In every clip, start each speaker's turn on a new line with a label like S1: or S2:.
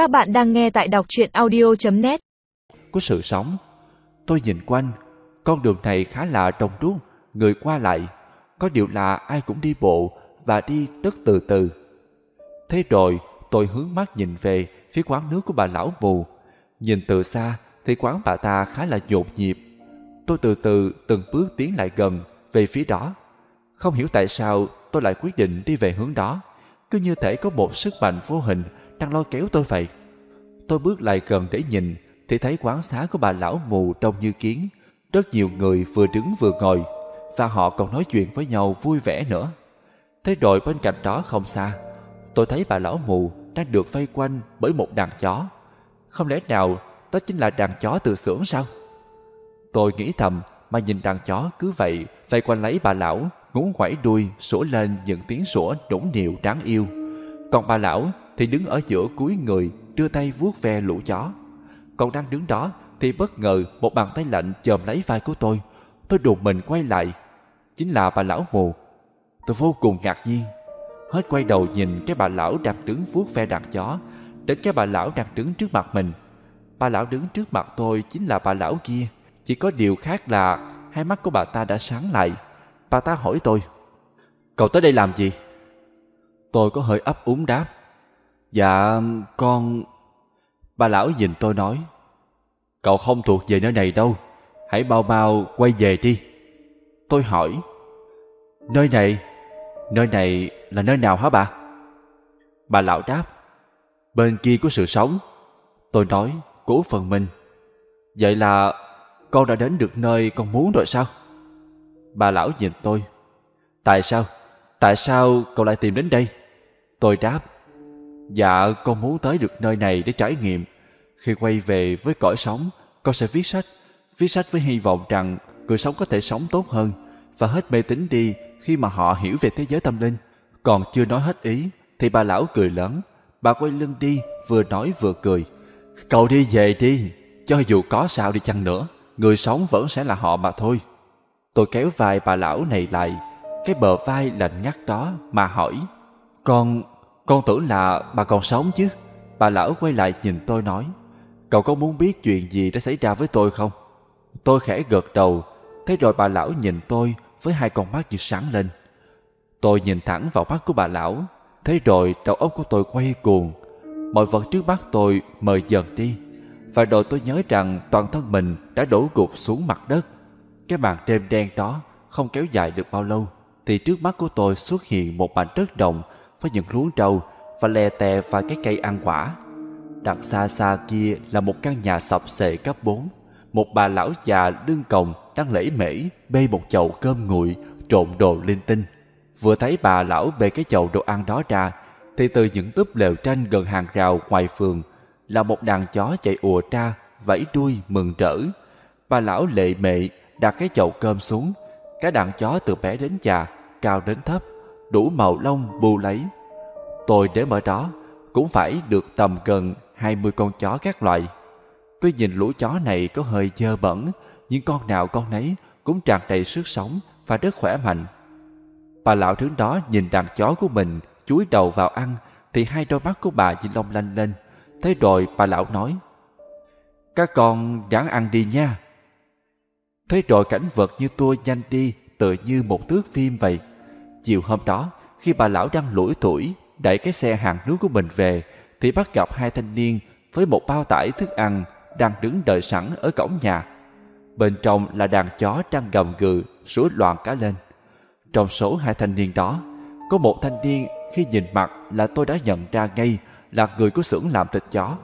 S1: Các bạn đang nghe tại đọc truyện audio.net
S2: Của sự sống. Tôi nhìn quanh. Con đường này khá là đông đúc. Người qua lại. Có điều là ai cũng đi bộ Và đi rất từ từ. Thế rồi, tôi hướng mắt nhìn về Phía quán nước của bà lão mù. Nhìn từ xa thì quán bà ta khá là nhộn nhịp. Tôi từ từ, từng bước tiến lại gần, Về phía đó. Không hiểu tại sao tôi lại quyết định đi về hướng đó. Cứ như thể có một sức mạnh vô hình đang lôi kéo tôi vậy. Tôi bước lại gần để nhìn thì thấy quán xá của bà lão mù trông như kiến. Rất nhiều người vừa đứng vừa ngồi và họ còn nói chuyện với nhau vui vẻ nữa. Thế đội bên cạnh đó không xa, tôi thấy bà lão mù đang được vây quanh bởi một đàn chó. Không lẽ nào đó chính là đàn chó từ xưởng sao? Tôi nghĩ thầm mà nhìn đàn chó cứ vậy vây quanh lấy bà lão ngú quẩy đuôi sủa lên những tiếng sủa nũng nịu đáng yêu còn bà lão thì đứng ở giữa cuối người, đưa tay vuốt ve lũ chó. Còn đang đứng đó thì bất ngờ một bàn tay lạnh chồm lấy vai của tôi. Tôi đùng mình quay lại, chính là bà lão mù. Tôi vô cùng ngạc nhiên, hết quay đầu nhìn cái bà lão đang đứng vuốt ve đàn chó, đến cái bà lão đang đứng trước mặt mình. Bà lão đứng trước mặt tôi chính là bà lão kia. Chỉ có điều khác là hai mắt của bà ta đã sáng lại. Bà ta hỏi tôi, Cậu tới đây làm gì? Tôi có hơi ấp úng đáp Dạ con, Bà lão nhìn tôi nói, Cậu không thuộc về nơi này đâu, Hãy bao bao quay về đi Tôi hỏi, Nơi này Nơi này là nơi nào hả bà? Bà lão đáp, Bên kia của sự sống Tôi nói cố phần mình Vậy là con đã đến được nơi con muốn rồi sao? Bà lão nhìn tôi. Tại sao? Tại sao cậu lại tìm đến đây? Tôi đáp. Dạ, con muốn tới được nơi này để trải nghiệm. Khi quay về với cõi sống, con sẽ viết sách. Viết sách với hy vọng rằng người sống có thể sống tốt hơn và hết mê tín đi khi mà họ hiểu về thế giới tâm linh. Còn chưa nói hết ý, thì bà lão cười lớn. Bà quay lưng đi, vừa nói vừa cười. Cậu đi về đi, cho dù có sao đi chăng nữa, người sống vẫn sẽ là họ mà thôi. Tôi kéo vai bà lão này lại, cái bờ vai lạnh ngắt đó mà hỏi. Con, con tưởng là bà còn sống chứ? Bà lão quay lại nhìn tôi nói. Cậu có muốn biết chuyện gì đã xảy ra với tôi không? Tôi khẽ gật đầu, thế rồi bà lão nhìn tôi với hai con mắt như sáng lên. Tôi nhìn thẳng vào mắt của bà lão, thế rồi đầu óc của tôi quay cuồng. Mọi vật trước mắt tôi mờ dần đi, và rồi tôi nhớ rằng toàn thân mình đã đổ gục xuống mặt đất. Cái màn đêm đen đó không kéo dài được bao lâu thì trước mắt của tôi xuất hiện một mảnh đất đồng với những luống rau và lè tè và cái cây ăn quả. Đằng xa xa kia là một căn nhà sập xệ cấp 4. Một bà lão già lưng còng đang lễ mễ bê một chậu cơm nguội, trộn đồ linh tinh. Vừa thấy bà lão bê cái chậu đồ ăn đó ra, thì từ những túp lều tranh gần hàng rào ngoài phường là một đàn chó chạy ùa ra, vẫy đuôi mừng rỡ. Bà lão lệ mệ đặt cái chậu cơm xuống cái đàn chó từ bé đến già cao đến thấp đủ màu lông, bù lấy. Tôi để ở đó, cũng phải được tầm gần hai mươi con chó các loại. Tuy nhìn lũ chó này có hơi dơ bẩn, nhưng con nào con nấy cũng tràn đầy sức sống và rất khỏe mạnh. Bà lão thứ đó nhìn đàn chó của mình, chúi đầu vào ăn, thì hai đôi mắt của bà nhìn long lanh lên. Thế rồi bà lão nói, các con ráng ăn đi nha. Thế rồi cảnh vật như tôi nhanh đi, tựa như một thước phim vậy. Chiều hôm đó, khi bà lão đang lủi tuổi đẩy cái xe hàng nước của mình về, thì bắt gặp hai thanh niên với một bao tải thức ăn đang đứng đợi sẵn ở cổng nhà. Bên trong là đàn chó đang gầm gừ, sủa loạn cả lên. Trong số hai thanh niên đó, có một thanh niên khi nhìn mặt là tôi đã nhận ra ngay là người của xưởng làm thịt chó.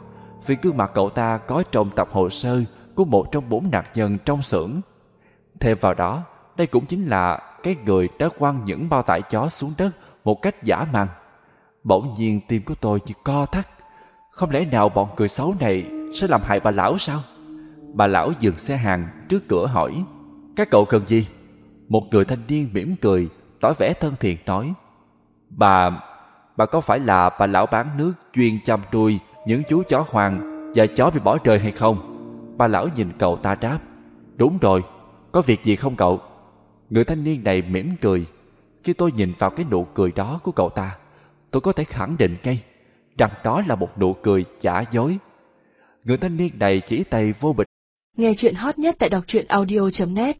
S2: Vì gương mặt cậu ta có trong tập hồ sơ của một trong bốn nạn nhân trong xưởng Thêm vào đó, đây cũng chính là cái người đã quăng những bao tải chó xuống đất một cách giả màng. Bỗng nhiên tim của tôi chỉ co thắt. Không lẽ nào bọn cười xấu này sẽ làm hại bà lão sao? Bà lão dừng xe hàng trước cửa hỏi Các cậu cần gì? Một người thanh niên mỉm cười tỏ vẻ thân thiện nói Bà, bà có phải là bà lão bán nước chuyên chăm nuôi những chú chó hoàng và chó bị bỏ rơi hay không? Bà lão nhìn cậu ta đáp Đúng rồi, có việc gì không cậu? Người thanh niên này mỉm cười. Khi tôi nhìn vào cái nụ cười đó của cậu ta, tôi có thể khẳng định ngay. rằng đó là một nụ cười giả dối. Người thanh niên này chỉ tay vô bịch.
S3: Nghe chuyện hot nhất tại đọc truyện audio.net